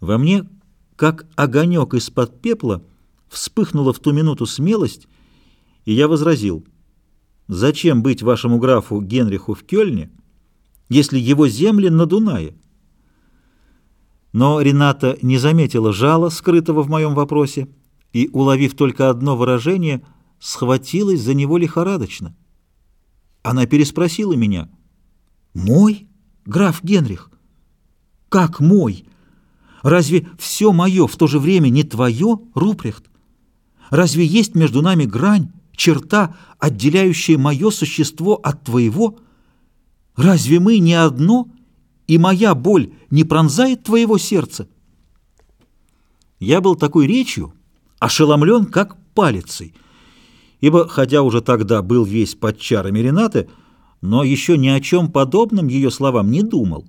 Во мне, как огонек из-под пепла, вспыхнула в ту минуту смелость, и я возразил, «Зачем быть вашему графу Генриху в Кёльне, если его земли на Дунае?» Но Рената не заметила жала, скрытого в моем вопросе, и, уловив только одно выражение, схватилась за него лихорадочно. Она переспросила меня, «Мой, граф Генрих? Как мой?» Разве все мое в то же время не твое, Рупрехт? Разве есть между нами грань, черта, отделяющая мое существо от твоего? Разве мы не одно, и моя боль не пронзает твоего сердца? Я был такой речью ошеломлен, как палицей, ибо, хотя уже тогда был весь под чарами Ренаты, но еще ни о чем подобном ее словам не думал.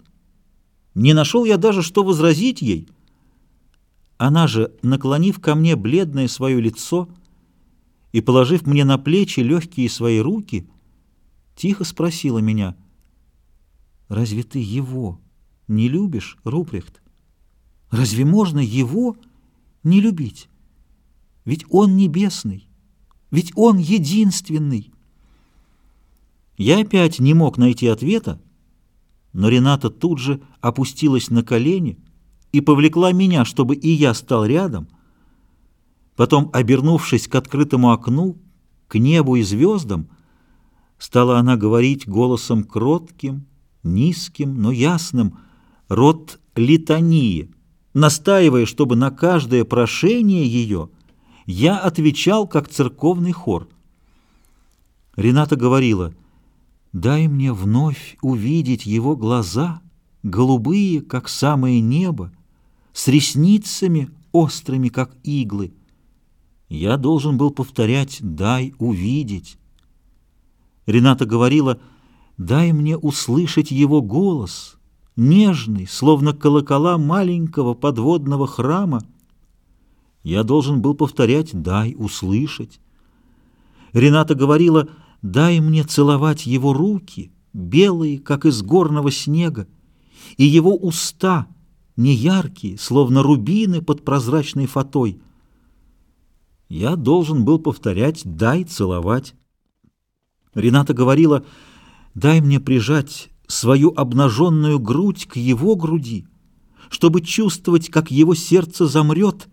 Не нашел я даже, что возразить ей. Она же, наклонив ко мне бледное свое лицо и положив мне на плечи легкие свои руки, тихо спросила меня, «Разве ты его не любишь, Рупрехт? Разве можно его не любить? Ведь он небесный, ведь он единственный». Я опять не мог найти ответа, но Рената тут же опустилась на колени и повлекла меня, чтобы и я стал рядом. Потом, обернувшись к открытому окну, к небу и звездам, стала она говорить голосом кротким, низким, но ясным, род литании, настаивая, чтобы на каждое прошение ее я отвечал как церковный хор. Рената говорила — Дай мне вновь увидеть его глаза, голубые, как самое небо, с ресницами острыми, как иглы. Я должен был повторять «дай увидеть». Рената говорила «дай мне услышать его голос, нежный, словно колокола маленького подводного храма». Я должен был повторять «дай услышать». Рената говорила «дай мне целовать его руки, белые, как из горного снега, и его уста, неяркие, словно рубины под прозрачной фатой. Я должен был повторять «дай целовать». Рената говорила «дай мне прижать свою обнаженную грудь к его груди, чтобы чувствовать, как его сердце замрет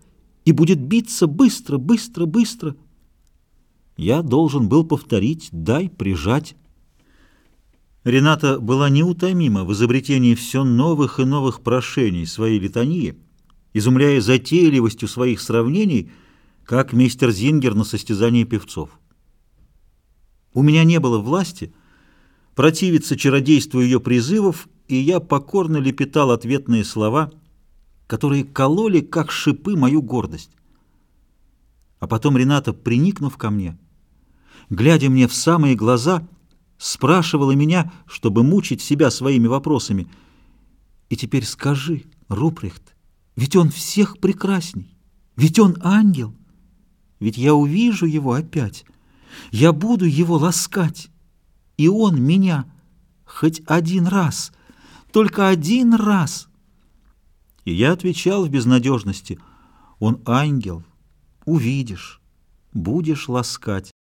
и будет биться быстро, быстро, быстро» я должен был повторить «дай прижать». Рената была неутомима в изобретении все новых и новых прошений своей литании, изумляя затейливостью своих сравнений, как мистер Зингер на состязании певцов. У меня не было власти противиться чародейству ее призывов, и я покорно лепетал ответные слова, которые кололи, как шипы, мою гордость. А потом Рената, приникнув ко мне, — глядя мне в самые глаза, спрашивала меня, чтобы мучить себя своими вопросами. И теперь скажи, Рупрехт, ведь он всех прекрасней, ведь он ангел, ведь я увижу его опять, я буду его ласкать, и он меня хоть один раз, только один раз. И я отвечал в безнадежности, он ангел, увидишь, будешь ласкать.